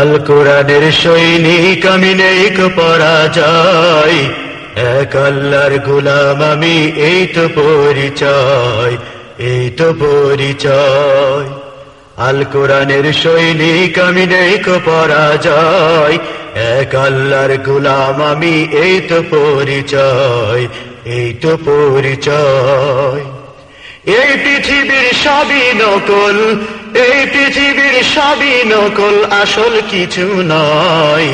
আল কোরআনের সৈনিক আমি নেই পরাজয়। এক আল্লাহর গুলাম আমি, এই তো পরিচয়, এই তো পরিচয়। আল কোরআনের সৈনিক আমি নেই পরাজয়, এক আল্লাহর গুলাম আমি, এই তো পরিচয়, এই তো পরিচয়। এই পৃথিবীর সবই নকল এই পৃথিবীর সবই নকল, আসল কিছু নয়।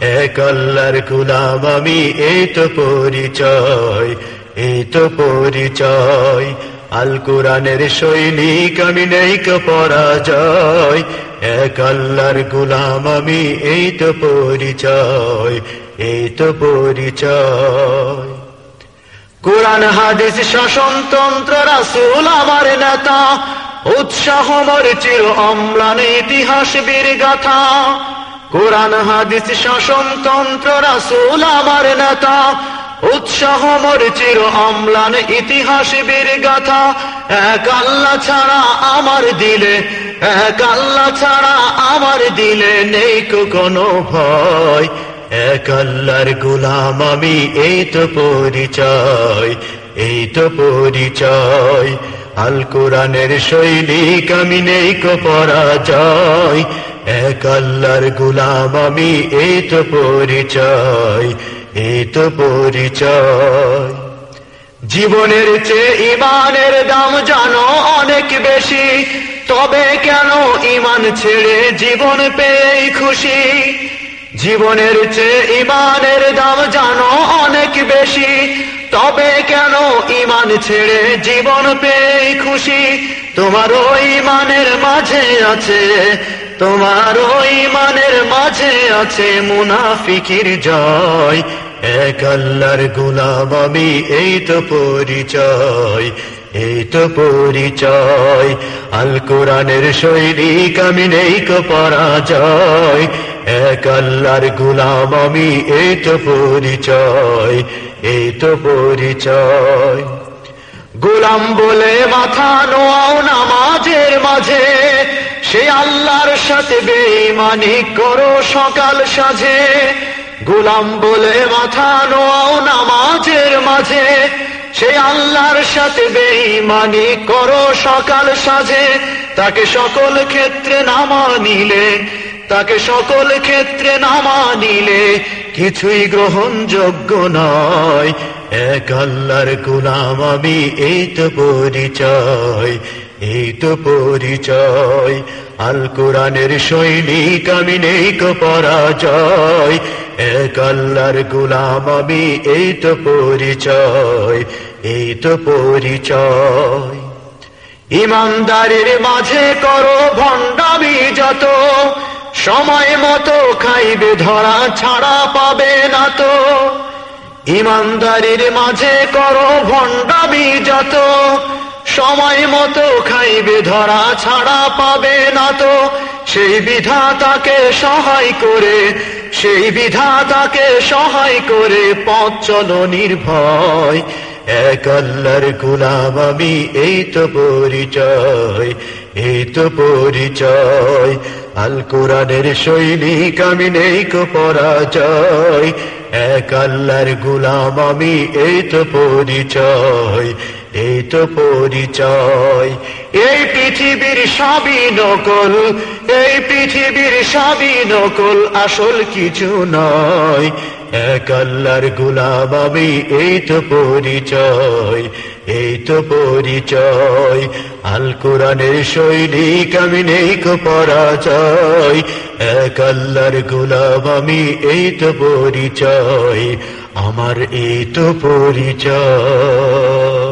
এক আল্লাহর গুলাম, আমি এই তো পরিচয়, এই তো পরিচয়। আল কোরআনের সৈনিক, আমি নেই কো পরাজয়। এক আল্লাহর গুলাম, আমি এই তো পরিচয়, এই তো পরিচয়। কোরআন, হাদিস, শাসনতন্ত্র, রাসুল, আমার নেতা। উৎসাহ মর চির অম্লান ইতিহাস বীর গাথা কোরআন, হাদিস শাসনতন্ত্র রাসুল আমার নেতা। উৎসাহ মর চির অম্লান ইতিহাস বীর গাথা এক আল্লাহ ছাড়া আমার দিলে, এক আল্লাহ ছাড়া আমার দিলে নেই কোনো ভয়। এক আল্লাহর গুলাম আমি, এই তো পরিচয়, এই তো পরিচয়। আল কোরআনের সৈনিক, আমি নেই পরাজয়। এক আল্লাহর গুলাম, আমি এই তো পরিচয় এই তো পরিচয়। জীবনের চেয়ে ইমানের দাম জানো অনেক বেশি, তবে কেন ইমান ছেড়ে জীবন পেয়ে খুশি? জীবনের চেয়ে ইমানের দাম জানো অনেক বেশি তবে কেন ইমান ছেড়ে জীবন পেয়ে খুশি? তোমার ওই ইমানের মাঝে আছে, তোমার ওই ইমানের মাঝে আছে মুনাফিকির জয়। এক আল্লাহর গুলাম আমি, এই তো পরিচয়, এই তো পরিচয়। আল কোরআনের সৈনিক আমি, নেই কো পরাজয়। এক আল্লাহর গুলাম আমি, এই তো পরিচয়। এই তো পরিচয়। গোলাম বলে মাথা নোয়াও নামাজের মাঝে, সে আল্লাহর সাথে বেঈমানি করো সকাল সাজে গোলাম বলে মাথা নোয়াও নামাজের মাঝে, সে আল্লাহর সাথে বেঈমানি করো সকাল সাজে তাকে সকল ক্ষেত্রে নামা নিলে, তাকে সকল ক্ষেত্রে নামা নিলে কিছুই গ্রহণযোগ্য নয়। এক আল্লাহর গুলাম, আমি এই তো পরিচয়, এই তো পরিচয়। আল কোরআনের সৈনিক, আমি নেই কো পরাজয়। এক আল্লাহর গুলাম, আমি এই তো পরিচয়, এই তো পরিচয়। ইমানদারের মাঝে করো ভণ্ডামি যত সময় মতো খাইবে, ধরা ছাড়া পাবে না তো। ইমানদারির মাঝে করো ভণ্ডামি যত। সময় মতো খাইবে, ধরা ছাড়া পাবে না তো। সেই বিধাতাকে সহায় করে, সেই বিধাতাকে সহায় করে পথ চলো নির্ভয়। এক আল্লাহর গুলাম আমি, এই তো পরিচয়, এই তো পরিচয়। আল কোরআনের সৈনিক আমি নেই কো পরাজয়। এক আল্লাহর গুলাম আমি এই তো পরিচয়। এই তো পরিচয়। এই পৃথিবীর সবই নকল, এই পৃথিবীর সবই নকল, আসল কিছু নয়। এক আল্লাহর গুলাম আমি, এই তো পরিচয়, এই তো পরিচয়। আল কোরআনের সৈনিক আমি, নেই কো পরাজয়। এক আল্লাহর গুলাম আমি, এই তো পরিচয়, আমার এই তো পরিচয়।